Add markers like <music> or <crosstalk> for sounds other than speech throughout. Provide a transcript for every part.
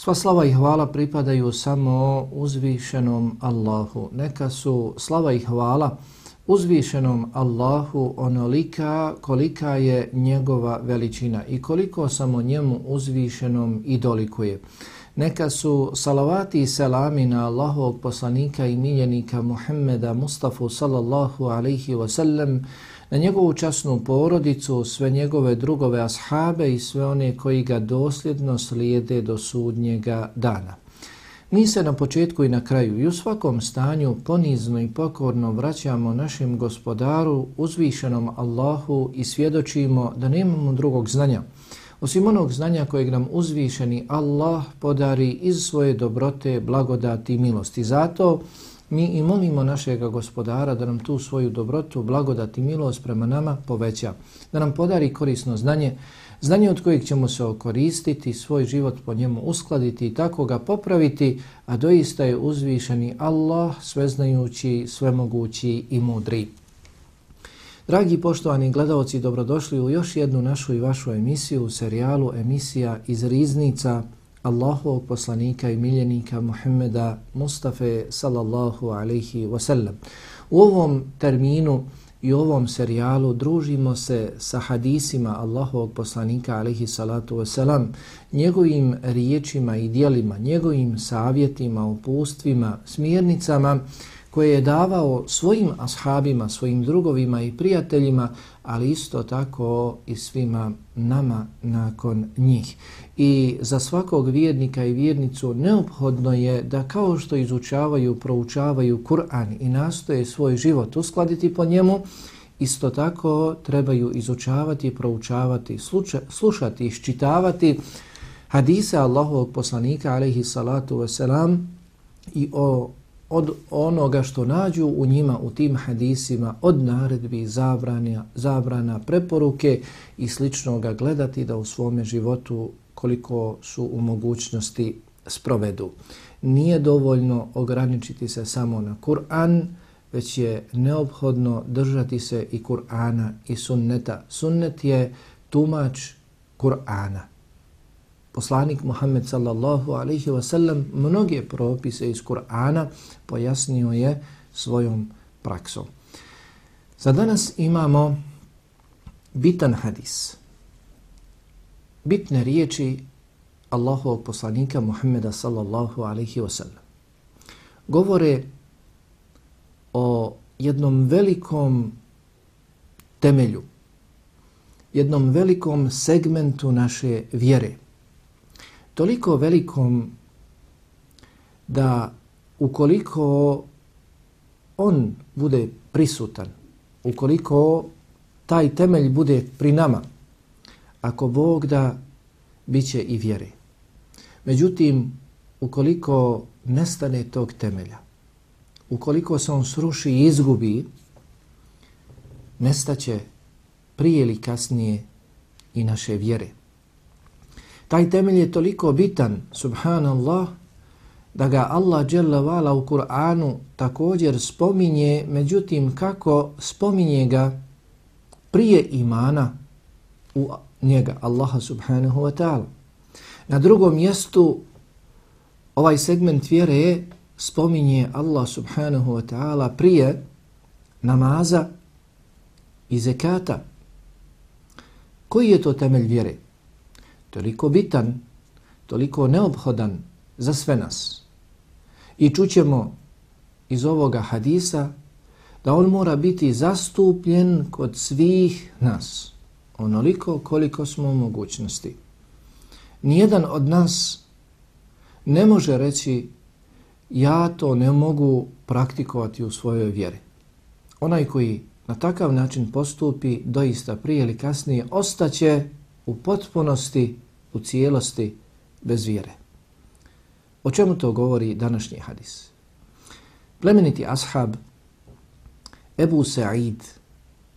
Sva slava i hvala pripadaju samo uzvišenom Allahu. Neka su slava i hvala uzvišenom Allahu onolika kolika je njegova veličina i koliko samo njemu uzvišenom i dolikuje. Neka su salavati i selami na Allahovog poslanika i miljenika Muhammeda Mustafa sallallahu alaihi wasallam, na njegovu časnu porodicu, sve njegove drugove ashabe i sve one koji ga dosljedno slijede do sudnjega dana. Mi se na početku i na kraju i u svakom stanju ponizno i pokorno vraćamo našem gospodaru, uzvišenom Allahu i svjedočimo da nemamo drugog znanja. Osim onog znanja kojeg nam uzvišeni Allah podari iz svoje dobrote, blagodati i milosti. Zato mi i molimo našega gospodara da nam tu svoju dobrotu, blagodat i milost prema nama poveća, da nam podari korisno znanje, znanje od kojeg ćemo se okoristiti, svoj život po njemu uskladiti i tako ga popraviti, a doista je uzvišeni Allah, sveznajući, svemogući i mudri. Dragi poštovani gledalci, dobrodošli u još jednu našu i vašu emisiju, u serijalu emisija iz Riznica, Allahovog poslanika i miljenika Muhammeda Mustafa sallallahu alaihi wasallam. U ovom terminu i ovom serijalu družimo se sa hadisima Allahovog poslanika alaihi salatu wasalam, njegovim riječima i dijelima, njegovim savjetima, upustvima, smjernicama, koje je davao svojim ashabima, svojim drugovima i prijateljima, ali isto tako i svima nama nakon njih. I za svakog vjernika i vjernicu neophodno je da kao što izučavaju, proučavaju Kur'an i nastoje svoj život uskladiti po njemu, isto tako trebaju izučavati, proučavati, sluča, slušati, iščitavati hadise Allahovog poslanika alaihi salatu wasalam i o od onoga što nađu u njima, u tim hadisima, od naredbi, zabranja, zabrana, preporuke i sličnoga gledati da u svome životu koliko su u mogućnosti sprovedu. Nije dovoljno ograničiti se samo na Kur'an, već je neophodno držati se i Kur'ana i sunneta. Sunnet je tumač Kur'ana poslanik Muhammed sallallahu alaihi wasallam mnoge propise iz Kur'ana pojasnio je svojom praksom. Za danas imamo bitan hadis. Bitne riječi Allahovog poslanika Muhammeda sallallahu alaihi wasallam. Govore o jednom velikom temelju, jednom velikom segmentu naše vjere, toliko velikom da ukoliko on bude prisutan, ukoliko taj temelj bude pri nama, ako Bog da, bit će i vjere. Međutim, ukoliko nestane tog temelja, ukoliko se on sruši i izgubi, nestaće prije ili kasnije i naše vjere. Taj temelj je toliko bitan, subhanallah, da ga Allah dželavala u Kur'anu također spominje, međutim kako spominje ga prije imana u njega, Allaha subhanahu wa ta'ala. Na drugom mjestu ovaj segment vjere je spominje Allah subhanahu wa ta'ala prije namaza i zekata. Koji je to temelj vjere? Toliko bitan, toliko neophodan za sve nas. I čućemo iz ovoga hadisa da on mora biti zastupljen kod svih nas, onoliko koliko smo u mogućnosti. Nijedan od nas ne može reći ja to ne mogu praktikovati u svojoj vjeri. Onaj koji na takav način postupi doista prije ili kasnije ostaće u potpunosti, u cijelosti, bez vjere. O čemu to govori današnji hadis? Plemeniti ashab Ebu Sa'id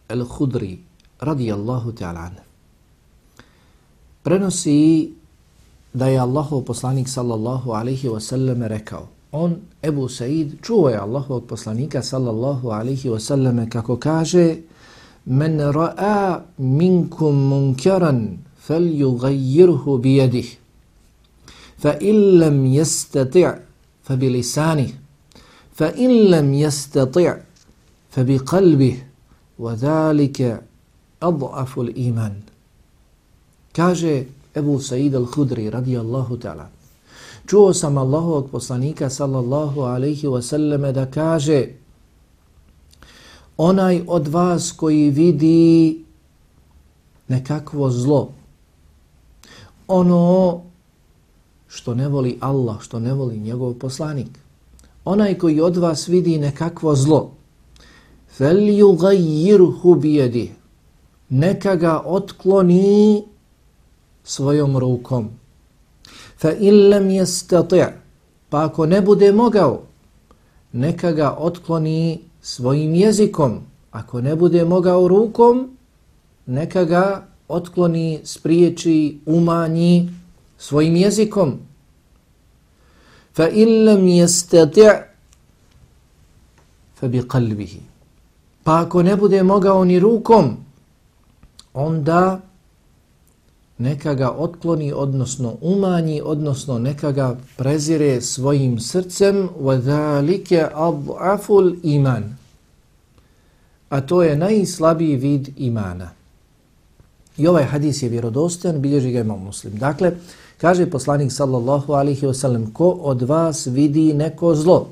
el-Hudri radijallahu ta'ala prenosi da je Allahov poslanik sallallahu alaihi wa sallam rekao on, Ebu Sa'id, čuo je Allahov poslanika sallallahu alaihi wa sallam kako kaže men ra'a minkum munkaran فَلْيُغَيِّرْهُ بِيَدِهِ فَإِنْ لَمْ يَسْتَطِعْ yastati' fa لَمْ يَسْتَطِعْ فَبِقَلْبِهِ yastati' أَضْعَفُ الْإِيمَانِ kaže Ebu Sa'id al-Hudri radijallahu ta'ala čuo sam Allahovog poslanika sallallahu alaihi wasallame da kaže onaj od vas koji vidi nekakvo zlo, ono što ne voli Allah, što ne voli njegov poslanik, onaj koji od vas vidi nekakvo zlo, فَلْيُغَيِّرْهُ yughayyirhu bi yadihi neka ga otkloni svojom rukom. Fa in lam yastati' pa ako ne bude mogao neka ga otkloni svojim jezikom. Ako ne bude mogao rukom neka ga otkloni spriječi umanji svojim jezikom fa in lam yastati' fa bi qalbihi pa ako ne bude mogao ni rukom onda neka ga otkloni, odnosno umanji, odnosno neka ga prezire svojim srcem وَذَلِكَ أَضْعَفُ الْإِمَانِ A to je najslabiji vid imana. I ovaj hadis je vjerodostojan, bilježi ga imam muslim. Dakle, kaže poslanik sallallahu alihi wasallam, ko od vas vidi neko zlo,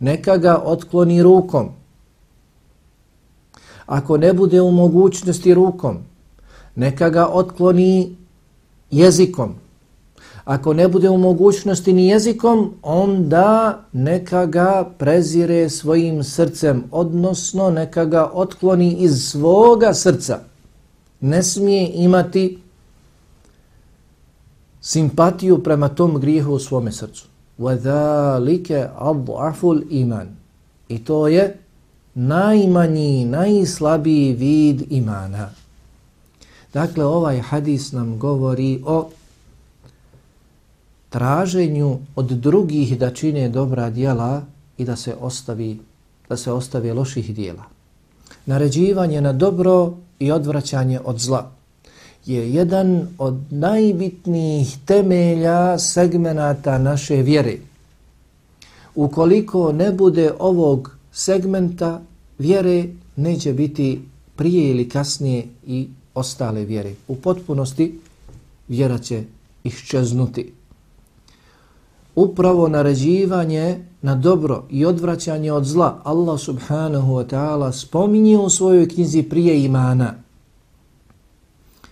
neka ga otkloni rukom. Ako ne bude u mogućnosti rukom, neka ga otkloni jezikom. Ako ne bude u mogućnosti ni jezikom, onda neka ga prezire svojim srcem, odnosno neka ga otkloni iz svoga srca Ne smije imati simpatiju prema tom grijehu u svome srcu. وَذَلِكَ أَضْعَفُ الْإِمَانِ I to je najmanji, najslabiji vid imana. Dakle, ovaj hadis nam govori o traženju od drugih da čine dobra dijela i da se ostavi da se ostavi loših dijela. Naređivanje na dobro i odvraćanje od zla je jedan od najbitnijih temelja segmenata naše vjere. Ukoliko ne bude ovog segmenta vjere, neće biti prije ili kasnije i ostale vjere. U potpunosti vjera će iščeznuti. Upravo naređivanje na dobro i odvraćanje od zla Allah subhanahu wa ta'ala spominje u svojoj knjizi prije imana.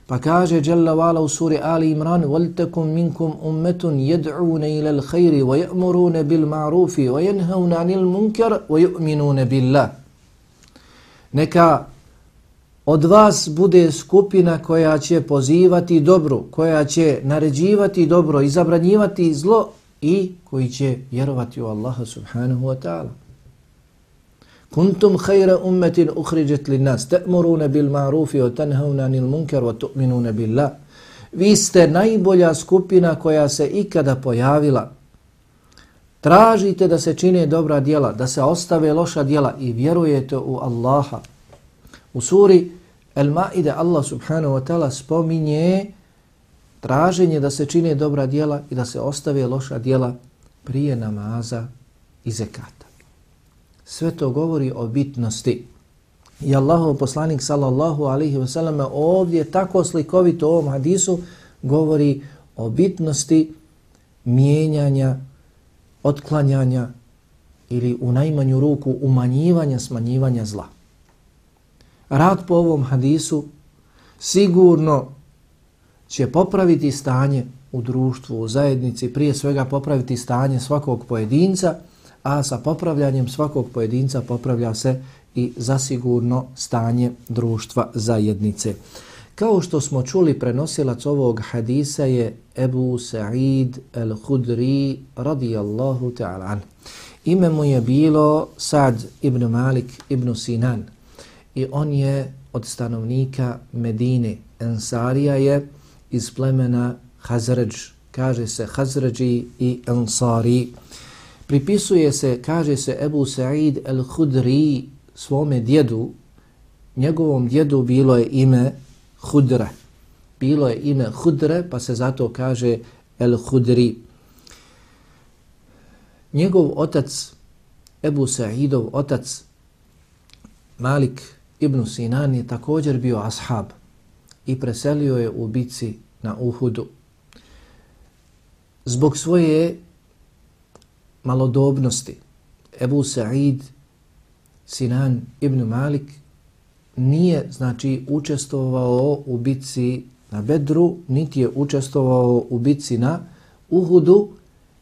Pa kaže Jalla wa'ala u suri Ali Imran وَلْتَكُمْ مِنْكُمْ أُمَّةٌ يَدْعُونَ إِلَى الْخَيْرِ وَيَأْمُرُونَ بِالْمَعْرُوفِ وَيَنْهَوْنَ عَنِ الْمُنْكَرِ وَيُؤْمِنُونَ بِاللَّهِ Neka od vas bude skupina koja će pozivati dobro, koja će naređivati dobro i zabranjivati zlo i koji će vjerovati u Allaha subhanahu wa ta'ala. Kuntum khayra ummatin ukhrijat lin-nas ta'muruna bil ma'rufi wa tanhauna 'anil munkar wa tu'minuna billah. Vi ste najbolja skupina koja se ikada pojavila. Tražite da se čine dobra djela, da se ostave loša djela i vjerujete u Allaha. U suri El-Ma'ide Allah subhanahu wa ta'ala spominje traženje da se čine dobra djela i da se ostave loša djela prije namaza i zekata. Sve to govori o bitnosti. I Allahov poslanik sallallahu alaihi wa sallam ovdje tako slikovito u ovom hadisu govori o bitnosti mijenjanja, otklanjanja ili u najmanju ruku umanjivanja, smanjivanja zla rad po ovom hadisu sigurno će popraviti stanje u društvu, u zajednici, prije svega popraviti stanje svakog pojedinca, a sa popravljanjem svakog pojedinca popravlja se i zasigurno stanje društva zajednice. Kao što smo čuli, prenosilac ovog hadisa je Ebu Sa'id al-Hudri radijallahu ta'ala. ime mu je bilo Sad ibn Malik ibn Sinan i on je od stanovnika Medine. Ensarija je iz plemena Hazređ, kaže se Hazređi i Ansari. Pripisuje se, kaže se Ebu Sa'id el-Hudri svome djedu, njegovom djedu bilo je ime Hudre. Bilo je ime Hudre, pa se zato kaže el-Hudri. Njegov otac, Ebu Sa'idov otac, Malik ibn Sinan je također bio ashab i preselio je u bici na Uhudu. Zbog svoje malodobnosti Ebu Sa'id Sinan ibn Malik nije znači učestvovao u bici na Bedru, niti je učestvovao u bici na Uhudu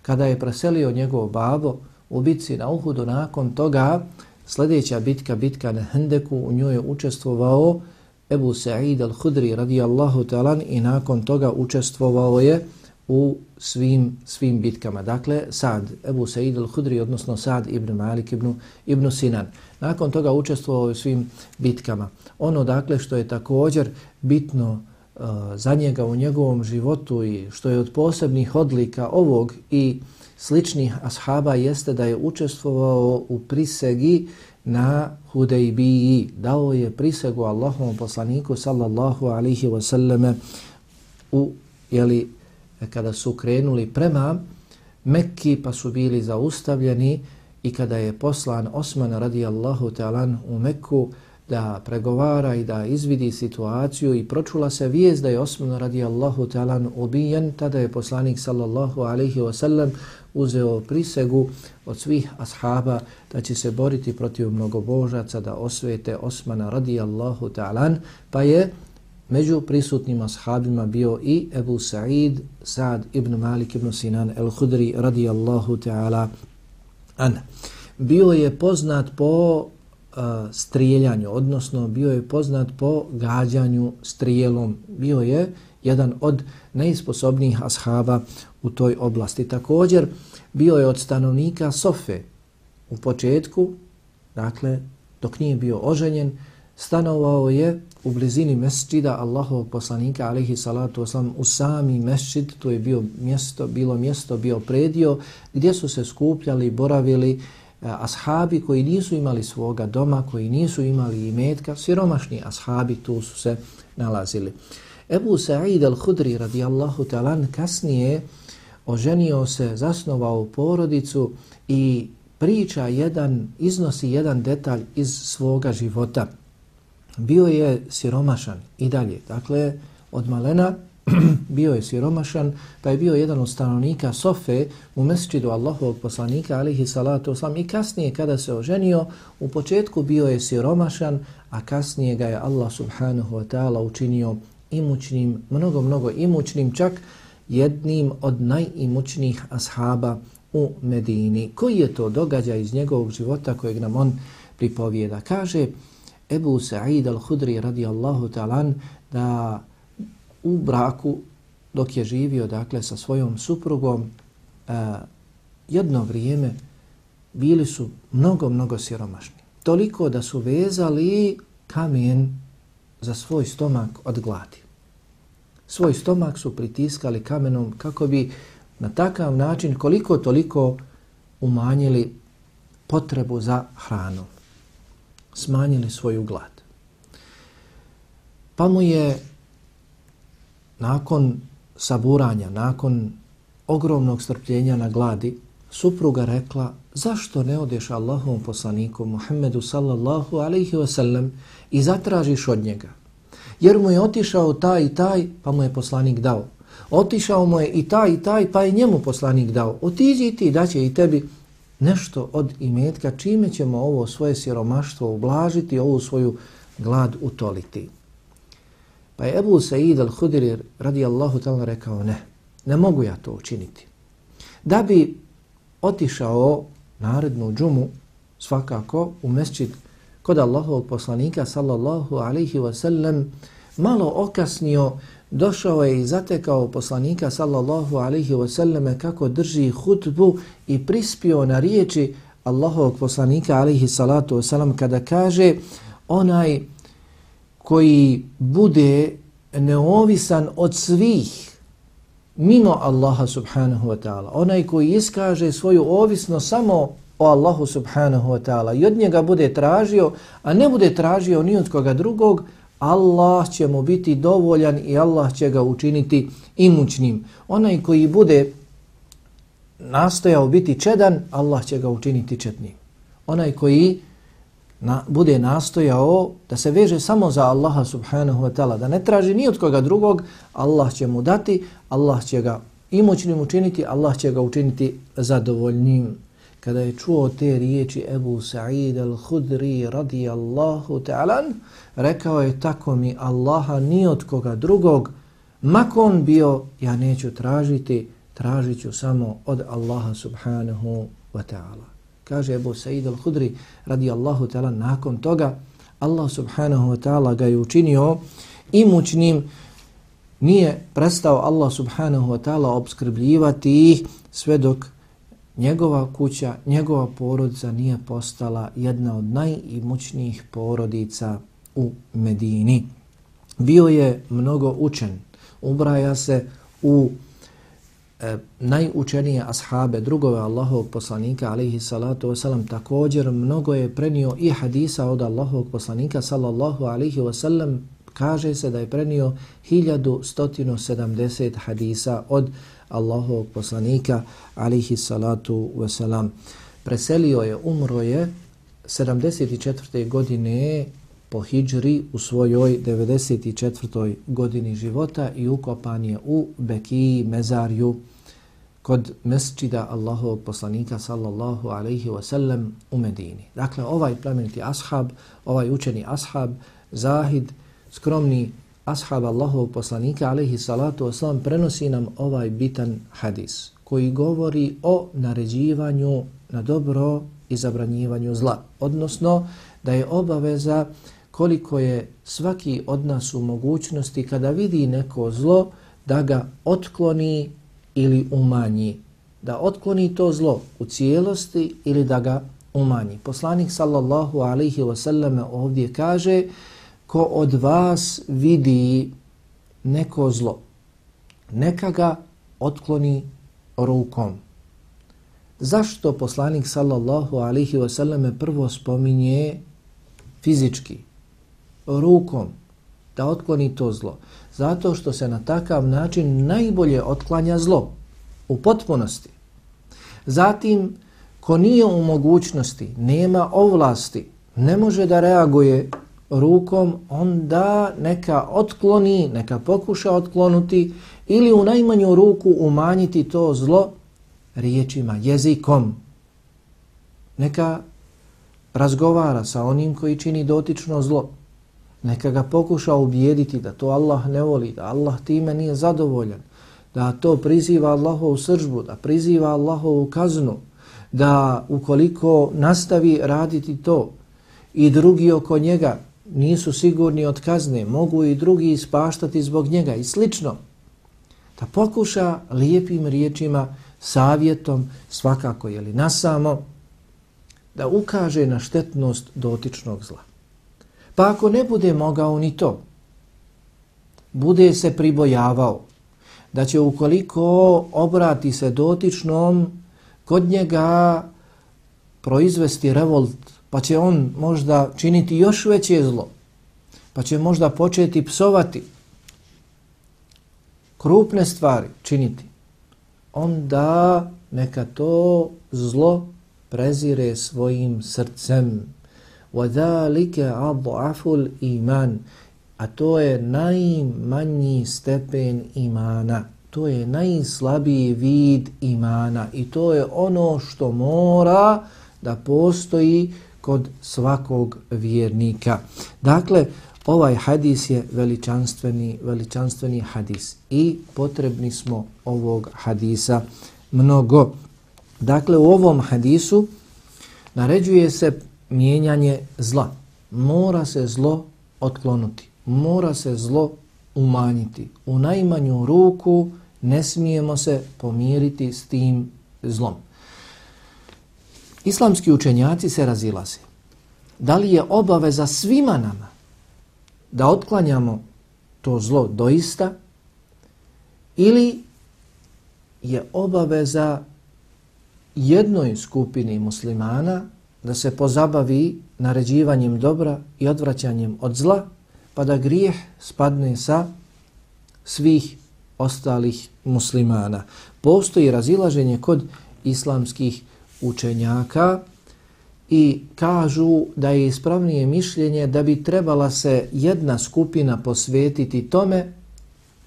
kada je preselio njegov babo u bici na Uhudu. Nakon toga sljedeća bitka, bitka na Hendeku, u njoj je učestvovao Ebu Sa'id al-Hudri radijallahu ta'ala i nakon toga učestvovao je u svim svim bitkama. Dakle, Sad, Ebu Sa'id al-Hudri, odnosno Sad ibn Malik ibn, ibn Sinan. Nakon toga učestvovao je u svim bitkama. Ono, dakle, što je također bitno uh, za njega u njegovom životu i što je od posebnih odlika ovog i sličnih ashaba jeste da je učestvovao u prisegi na Hudejbiji. Dao je prisegu Allahovom poslaniku sallallahu alihi wasallame u jeli, kada su krenuli prema Mekki pa su bili zaustavljeni i kada je poslan Osman radijallahu ta'alan u Mekku da pregovara i da izvidi situaciju i pročula se vijest da je Osman radijallahu talan ubijen, tada je poslanik sallallahu alaihi wasallam uzeo prisegu od svih ashaba da će se boriti protiv mnogobožaca da osvete Osmana radijallahu talan, pa je Među prisutnim ashabima bio i Ebu Sa'id, Sa'd ibn Malik ibn Sinan el-Hudri radijallahu ta'ala an. Bio je poznat po strijeljanju, odnosno bio je poznat po gađanju strijelom. Bio je jedan od najsposobnijih ashaba u toj oblasti. Također bio je od stanovnika Sofe u početku, dakle, dok nije bio oženjen, stanovao je u blizini mesčida Allahovog poslanika alaihi salatu wasalam u sami mesčid, to je bio mjesto, bilo mjesto, bio predio gdje su se skupljali, boravili E, ashabi koji nisu imali svoga doma, koji nisu imali imetka, siromašni ashabi tu su se nalazili. Ebu Sa'id al-Hudri radijallahu talan kasnije oženio se, zasnovao porodicu i priča jedan, iznosi jedan detalj iz svoga života bio je siromašan i dalje. Dakle, od malena <clears throat> bio je siromašan, pa je bio jedan od stanovnika Sofe u mesčidu Allahovog poslanika, alihi salatu oslam, i kasnije kada se oženio, u početku bio je siromašan, a kasnije ga je Allah subhanahu wa ta'ala učinio imućnim, mnogo, mnogo imućnim, čak jednim od najimućnijih ashaba u Medini. Koji je to događaj iz njegovog života kojeg nam on pripovijeda? Kaže, Ebu Sa'id al-Hudri radijallahu ta'lan da u braku dok je živio dakle sa svojom suprugom eh, jedno vrijeme bili su mnogo, mnogo siromašni. Toliko da su vezali kamen za svoj stomak od gladi. Svoj stomak su pritiskali kamenom kako bi na takav način koliko toliko umanjili potrebu za hranom smanjili svoju glad. Pa mu je nakon saburanja, nakon ogromnog strpljenja na gladi, supruga rekla zašto ne odeš Allahovom poslaniku Muhammedu sallallahu alaihi wasallam i zatražiš od njega. Jer mu je otišao taj i taj, pa mu je poslanik dao. Otišao mu je i taj i taj, pa je njemu poslanik dao. Otiđi ti, daće i tebi nešto od imetka, čime ćemo ovo svoje siromaštvo ublažiti, ovu svoju glad utoliti. Pa je Ebu Sa'id al-Hudiri radijallahu ta'ala rekao ne, ne mogu ja to učiniti. Da bi otišao narednu džumu svakako u mesčit kod Allahovog poslanika sallallahu alaihi wasallam malo okasnio došao je i zatekao poslanika sallallahu alaihi wasallame kako drži hutbu i prispio na riječi Allahovog poslanika alaihi salatu wasallam kada kaže onaj koji bude neovisan od svih mimo Allaha subhanahu wa ta'ala. Onaj koji iskaže svoju ovisnost samo o Allahu subhanahu wa ta'ala i od njega bude tražio, a ne bude tražio ni od koga drugog, Allah će mu biti dovoljan i Allah će ga učiniti imućnim. Onaj koji bude nastojao biti čedan, Allah će ga učiniti četnim. Onaj koji na, bude nastojao da se veže samo za Allaha subhanahu wa ta'ala, da ne traži ni od koga drugog, Allah će mu dati, Allah će ga imućnim učiniti, Allah će ga učiniti zadovoljnim. Kada je čuo te riječi Ebu Sa'id al-Hudri radijallahu ta'alan, rekao je tako mi Allaha ni od koga drugog, makon bio, ja neću tražiti, tražit ću samo od Allaha subhanahu wa ta'ala. Kaže Ebu Sa'id al-Hudri radijallahu ta'ala, nakon toga Allah subhanahu wa ta'ala ga je učinio imućnim, nije prestao Allah subhanahu wa ta'ala obskrbljivati ih sve dok njegova kuća, njegova porodica nije postala jedna od najimućnijih porodica u Medini. Bio je mnogo učen, ubraja se u e, najučenije ashabe, drugove Allahovog poslanika, alaihi salatu wasalam, također mnogo je prenio i hadisa od Allahovog poslanika, sallallahu alaihi wasalam, kaže se da je prenio 1170 hadisa od Allahovog poslanika, alaihi salatu wasalam. Preselio je, umro je 74. godine po hijđri u svojoj 94. godini života i ukopan je u Bekiji mezarju kod mesčida Allahovog poslanika sallallahu alaihi wasallam u Medini. Dakle, ovaj plemeniti ashab, ovaj učeni ashab, zahid, skromni ashab Allahovog poslanika alaihi salatu wasallam prenosi nam ovaj bitan hadis koji govori o naređivanju na dobro i zabranjivanju zla. Odnosno, da je obaveza koliko je svaki od nas u mogućnosti kada vidi neko zlo da ga otkloni ili umanji. Da otkloni to zlo u cijelosti ili da ga umanji. Poslanik sallallahu alaihi wasallam ovdje kaže ko od vas vidi neko zlo, neka ga otkloni rukom. Zašto poslanik sallallahu alaihi wasallam prvo spominje fizički, rukom da otkloni to zlo. Zato što se na takav način najbolje otklanja zlo u potpunosti. Zatim, ko nije u mogućnosti, nema ovlasti, ne može da reaguje rukom, onda neka otkloni, neka pokuša otklonuti ili u najmanju ruku umanjiti to zlo riječima, jezikom. Neka razgovara sa onim koji čini dotično zlo neka ga pokuša ubijediti da to Allah ne voli, da Allah time nije zadovoljan, da to priziva Allahovu sržbu, da priziva Allahovu kaznu, da ukoliko nastavi raditi to i drugi oko njega nisu sigurni od kazne, mogu i drugi ispaštati zbog njega i slično, da pokuša lijepim riječima, savjetom, svakako je li nasamo, da ukaže na štetnost dotičnog zla. Pa ako ne bude mogao ni to, bude se pribojavao da će ukoliko obrati se dotičnom, kod njega proizvesti revolt, pa će on možda činiti još veće zlo, pa će možda početi psovati, krupne stvari činiti, onda neka to zlo prezire svojim srcem, وَذَلِكَ عَضْعَفُ الْإِيمَانِ A to je najmanji stepen imana. To je najslabiji vid imana. I to je ono što mora da postoji kod svakog vjernika. Dakle, ovaj hadis je veličanstveni, veličanstveni hadis i potrebni smo ovog hadisa mnogo. Dakle, u ovom hadisu naređuje se mijenjanje zla. Mora se zlo otklonuti. Mora se zlo umanjiti. U najmanju ruku ne smijemo se pomiriti s tim zlom. islamski učenjaci se razilaze. Da li je obaveza svima nama da otklanjamo to zlo doista ili je obaveza jednoj skupini muslimana da se pozabavi naređivanjem dobra i odvraćanjem od zla, pa da grijeh spadne sa svih ostalih muslimana. Postoji razilaženje kod islamskih učenjaka i kažu da je ispravnije mišljenje da bi trebala se jedna skupina posvetiti tome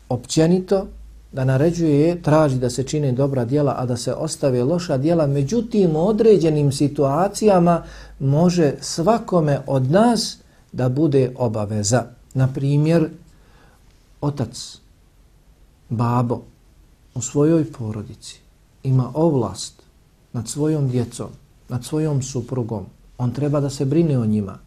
općenito, da naređuje, traži da se čine dobra djela, a da se ostave loša djela, međutim u određenim situacijama može svakome od nas da bude obaveza. Na primjer, otac, babo u svojoj porodici ima ovlast nad svojom djecom, nad svojom suprugom. On treba da se brine o njima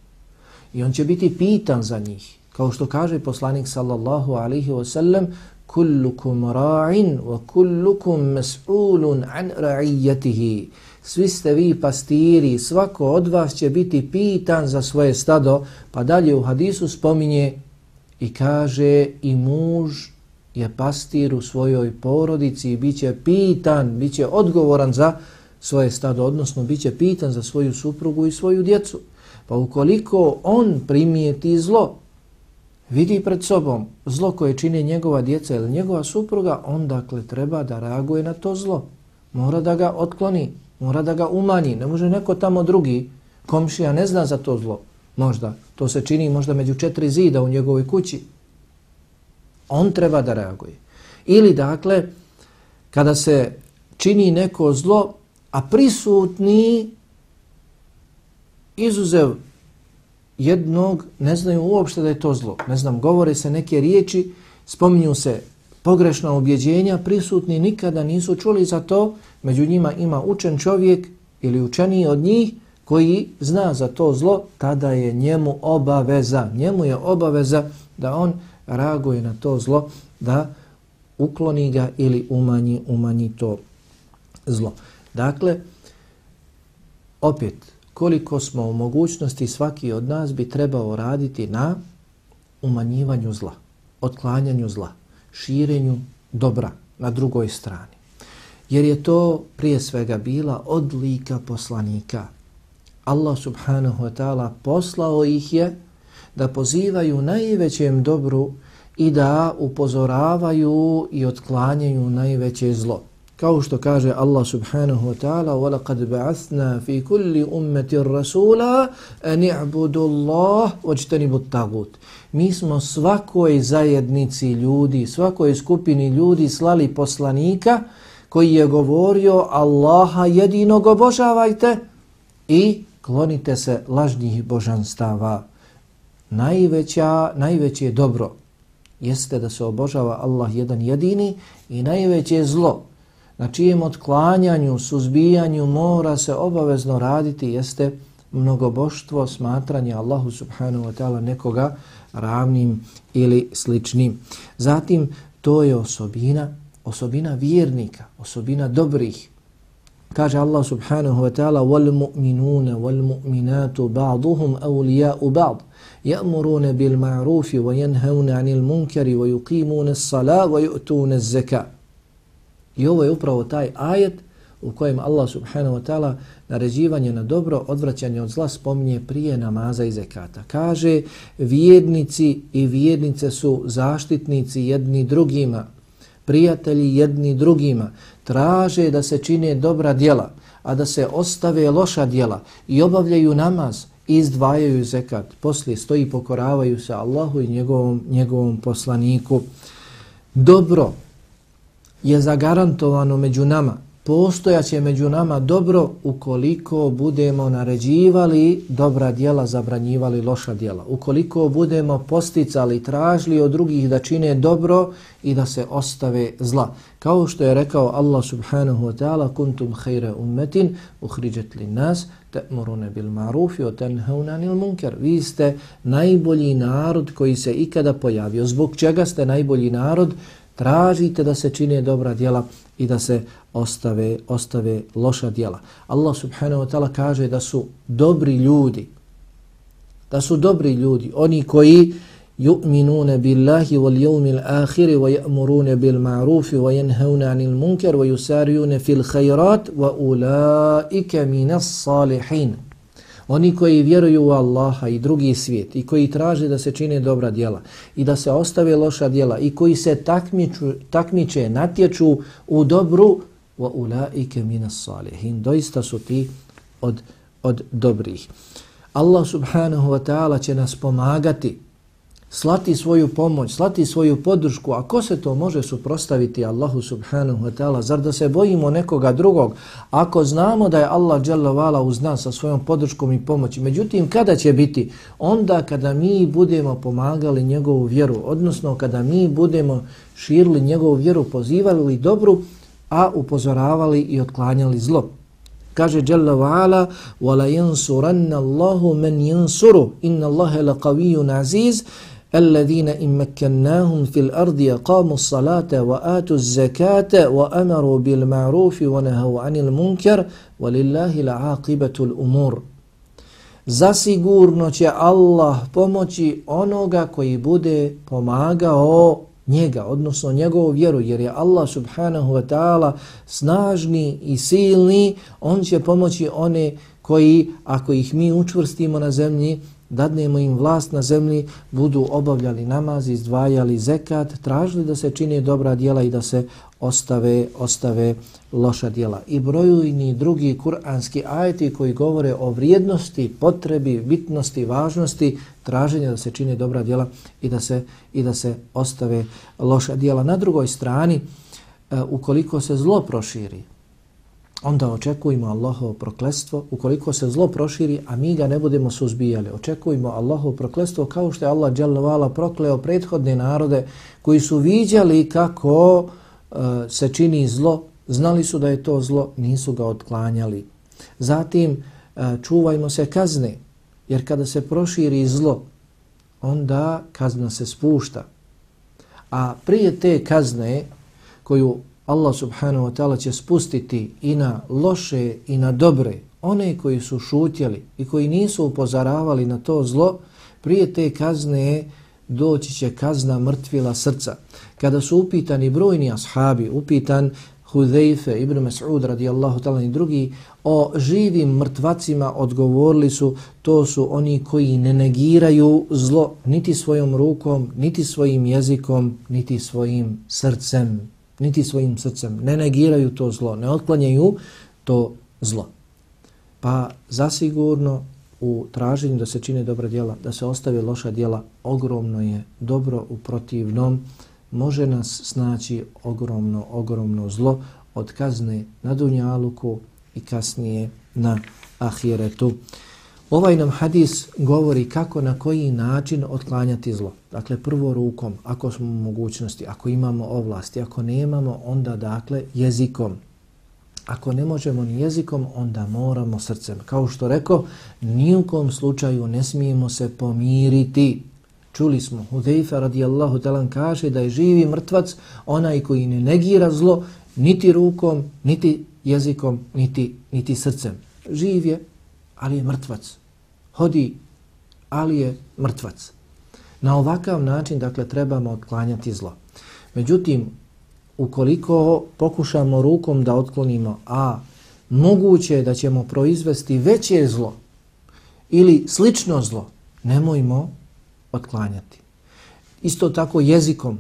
i on će biti pitan za njih. Kao što kaže poslanik sallallahu alaihi wa sallam kullukum ra'in wa kullukum mas'ulun an ra'iyatihi. Svi ste vi pastiri, svako od vas će biti pitan za svoje stado. Pa dalje u hadisu spominje i kaže i muž je pastir u svojoj porodici i bit će pitan, bit će odgovoran za svoje stado, odnosno bit će pitan za svoju suprugu i svoju djecu. Pa ukoliko on primijeti zlo, vidi pred sobom zlo koje čini njegova djeca ili njegova supruga, on dakle treba da reaguje na to zlo. Mora da ga otkloni, mora da ga umanji. Ne može neko tamo drugi, komšija ne zna za to zlo. Možda, to se čini možda među četiri zida u njegovoj kući. On treba da reaguje. Ili dakle, kada se čini neko zlo, a prisutni izuzev jednog ne znaju uopšte da je to zlo. Ne znam, govore se neke riječi, spominju se pogrešna objeđenja, prisutni nikada nisu čuli za to, među njima ima učen čovjek ili učeniji od njih koji zna za to zlo, tada je njemu obaveza, njemu je obaveza da on reaguje na to zlo, da ukloni ga ili umanji, umanji to zlo. Dakle, opet, koliko smo u mogućnosti svaki od nas bi trebao raditi na umanjivanju zla, otklanjanju zla, širenju dobra na drugoj strani. Jer je to prije svega bila odlika poslanika. Allah subhanahu wa ta'ala poslao ih je da pozivaju najvećem dobru i da upozoravaju i otklanjaju najveće zlo Kao što kaže Allah subhanahu wa ta'ala وَلَقَدْ بَعَثْنَا فِي كُلِّ أُمَّةِ الرَّسُولَ أَنِ اعْبُدُ اللَّهُ وَجْتَنِبُ التَّغُوتِ Mi smo svakoj zajednici ljudi, svakoj skupini ljudi slali poslanika koji je govorio Allaha jedinog obožavajte i klonite se lažnjih božanstava. Najveća, najveće dobro jeste da se obožava Allah jedan jedini i najveće zlo na čijem otklanjanju, suzbijanju mora se obavezno raditi jeste mnogoboštvo smatranje Allahu subhanahu wa ta'ala nekoga ravnim ili sličnim. Zatim to je osobina, osobina vjernika, osobina dobrih. Kaže Allah subhanahu wa ta'ala وَالْمُؤْمِنُونَ وَالْمُؤْمِنَاتُ بَعْضُهُمْ أَوْلِيَاءُ ba'duhum يَأْمُرُونَ ba'd وَيَنْهَوْنَ bil ma'rufi وَيُقِيمُونَ yanhauna 'anil munkari I ovo je upravo taj ajet u kojem Allah subhanahu wa ta'ala naređivanje na dobro, odvraćanje od zla spominje prije namaza i zekata. Kaže, vjednici i vjednice su zaštitnici jedni drugima, prijatelji jedni drugima, traže da se čine dobra djela, a da se ostave loša djela i obavljaju namaz i izdvajaju zekat. Poslije stoji pokoravaju se Allahu i njegovom, njegovom poslaniku. Dobro, je zagarantovano među nama, postojaće među nama dobro ukoliko budemo naređivali dobra dijela, zabranjivali loša dijela. Ukoliko budemo posticali, tražili od drugih da čine dobro i da se ostave zla. Kao što je rekao Allah subhanahu wa ta'ala kuntum khayra ummetin uhriđet li nas te'murune bil marufi o tenhauna nil munker. Vi ste najbolji narod koji se ikada pojavio. Zbog čega ste najbolji narod? Tražite da se čine dobra djela i da se ostave, ostave loša djela. Allah subhanahu wa ta'ala kaže da su dobri ljudi, da su dobri ljudi, oni koji yu'minuna billahi wal yawmil akhir wa ya'muruna bil ma'ruf wa yanhauna 'anil munkar wa yusari'una fil khairat wa ulaika minas salihin. Oni koji vjeruju u Allaha i drugi svijet i koji traže da se čine dobra djela i da se ostave loša djela i koji se takmiču, takmiče, natječu u dobru wa ulaike minas salihin. Doista su ti od, od dobrih. Allah subhanahu wa ta'ala će nas pomagati slati svoju pomoć, slati svoju podršku, a ko se to može suprostaviti Allahu subhanahu wa ta'ala? Zar da se bojimo nekoga drugog? Ako znamo da je Allah dželavala uz nas sa svojom podrškom i pomoći, međutim, kada će biti? Onda kada mi budemo pomagali njegovu vjeru, odnosno kada mi budemo širili njegovu vjeru, pozivali dobru, a upozoravali i otklanjali zlo. Kaže Jalla wa'ala وَلَا يَنْصُرَنَّ اللَّهُ مَنْ يَنْصُرُ إِنَّ اللَّهَ لَقَوِيٌّ عَزِيزٌ الذين إن مكناهم في الأرض يقاموا الصلاة وآتوا الزكاة وأمروا بالمعروف ونهوا عن المنكر ولله العاقبة الأمور Zasigurno će Allah pomoći onoga koji bude pomagao njega, odnosno njegovu vjeru, jer je Allah subhanahu wa ta'ala snažni i silni, on će pomoći one koji, ako ih mi učvrstimo na zemlji, dadnemo im vlast na zemlji, budu obavljali namaz, izdvajali zekat, tražili da se čini dobra djela i da se ostave, ostave loša djela. I brojujni drugi kuranski ajeti koji govore o vrijednosti, potrebi, bitnosti, važnosti traženja da se čini dobra djela i da se, i da se ostave loša djela. Na drugoj strani, e, ukoliko se zlo proširi, onda očekujemo Allahovo proklestvo ukoliko se zlo proširi, a mi ga ne budemo suzbijali. Očekujemo Allahovo proklestvo kao što je Allah dželjavala prokleo prethodne narode koji su viđali kako uh, se čini zlo, znali su da je to zlo, nisu ga otklanjali. Zatim uh, čuvajmo se kazne, jer kada se proširi zlo, onda kazna se spušta. A prije te kazne koju Allah subhanahu wa ta'ala će spustiti i na loše i na dobre, one koji su šutjeli i koji nisu upozoravali na to zlo, prije te kazne doći će kazna mrtvila srca. Kada su upitani brojni ashabi, upitan Hudejfe, Ibn Mas'ud radijallahu ta'ala i drugi, o živim mrtvacima odgovorili su, to su oni koji ne negiraju zlo niti svojom rukom, niti svojim jezikom, niti svojim srcem niti svojim srcem, ne negiraju to zlo, ne otklanjaju to zlo. Pa zasigurno u traženju da se čine dobra djela, da se ostave loša djela, ogromno je dobro u protivnom, može nas snaći ogromno, ogromno zlo od kazne na Dunjaluku i kasnije na Ahiretu. Ovaj nam hadis govori kako na koji način otklanjati zlo. Dakle, prvo rukom, ako smo u mogućnosti, ako imamo ovlasti, ako nemamo, onda dakle jezikom. Ako ne možemo ni jezikom, onda moramo srcem. Kao što rekao, nijukom slučaju ne smijemo se pomiriti. Čuli smo, Hudejfa radijallahu talan kaže da je živi mrtvac onaj koji ne negira zlo niti rukom, niti jezikom, niti, niti srcem. Živ je, ali je mrtvac hodi, ali je mrtvac. Na ovakav način, dakle, trebamo otklanjati zlo. Međutim, ukoliko pokušamo rukom da otklonimo, a moguće je da ćemo proizvesti veće zlo ili slično zlo, nemojmo otklanjati. Isto tako jezikom,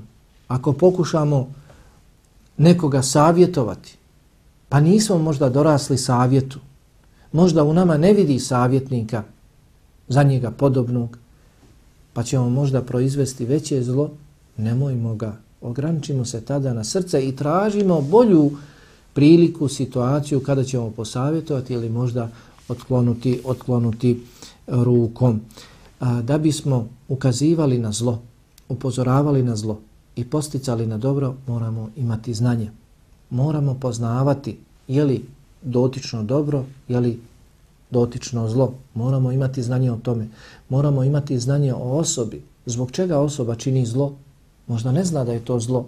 ako pokušamo nekoga savjetovati, pa nismo možda dorasli savjetu, možda u nama ne vidi savjetnika, za njega podobnog, pa ćemo možda proizvesti veće zlo, nemojmo ga, ograničimo se tada na srce i tražimo bolju priliku, situaciju kada ćemo posavjetovati ili možda otklonuti, otklonuti rukom. A, da bismo ukazivali na zlo, upozoravali na zlo i posticali na dobro, moramo imati znanje. Moramo poznavati je li dotično dobro, je li dotično zlo. Moramo imati znanje o tome. Moramo imati znanje o osobi. Zbog čega osoba čini zlo? Možda ne zna da je to zlo.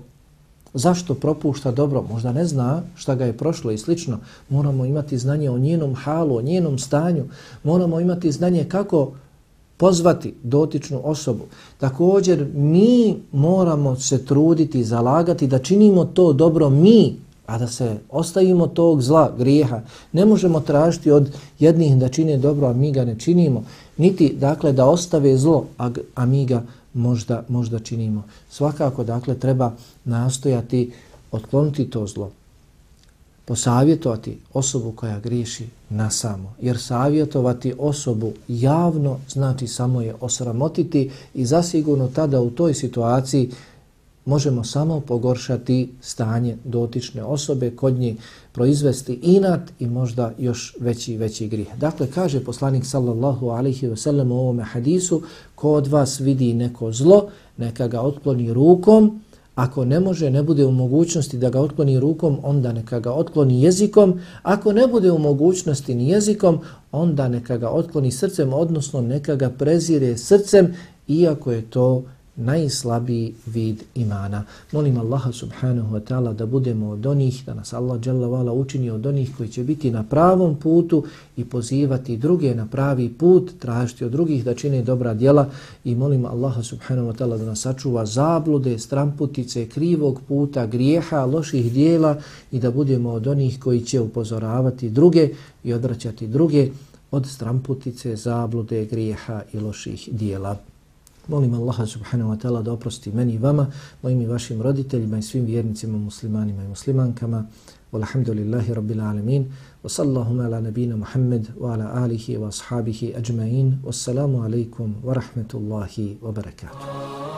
Zašto propušta dobro? Možda ne zna šta ga je prošlo i slično. Moramo imati znanje o njenom halu, o njenom stanju. Moramo imati znanje kako pozvati dotičnu osobu. Također mi moramo se truditi, zalagati da činimo to dobro mi, a da se ostavimo tog zla, grijeha. Ne možemo tražiti od jednih da čine dobro, a mi ga ne činimo. Niti, dakle, da ostave zlo, a, a mi ga možda, možda činimo. Svakako, dakle, treba nastojati otkloniti to zlo. Posavjetovati osobu koja griješi na samo. Jer savjetovati osobu javno znači samo je osramotiti i zasigurno tada u toj situaciji možemo samo pogoršati stanje dotične osobe, kod nje proizvesti inat i možda još veći i veći grih. Dakle, kaže poslanik sallallahu alaihi ve sellem u ovome hadisu, ko od vas vidi neko zlo, neka ga otkloni rukom, Ako ne može, ne bude u mogućnosti da ga otkloni rukom, onda neka ga otkloni jezikom. Ako ne bude u mogućnosti ni jezikom, onda neka ga otkloni srcem, odnosno neka ga prezire srcem, iako je to najslabiji vid imana. Molim Allaha subhanahu wa ta'ala da budemo od onih, da nas Allah vala učini od onih koji će biti na pravom putu i pozivati druge na pravi put, tražiti od drugih da čine dobra djela i molim Allaha subhanahu wa ta'ala da nas sačuva zablude, stramputice, krivog puta, grijeha, loših dijela i da budemo od onih koji će upozoravati druge i odvraćati druge od stramputice, zablude, grijeha i loših dijela. Molim Allaha subhanahu wa ta'ala da oprosti meni i vama, mojim i vašim roditeljima i svim vjernicima, muslimanima i muslimankama. Walhamdulillahi rabbil alamin. Wa sallahuma ala nabina Muhammed wa ala alihi wa ashabihi ajma'in. Wassalamu alaikum wa rahmetullahi wa barakatuh.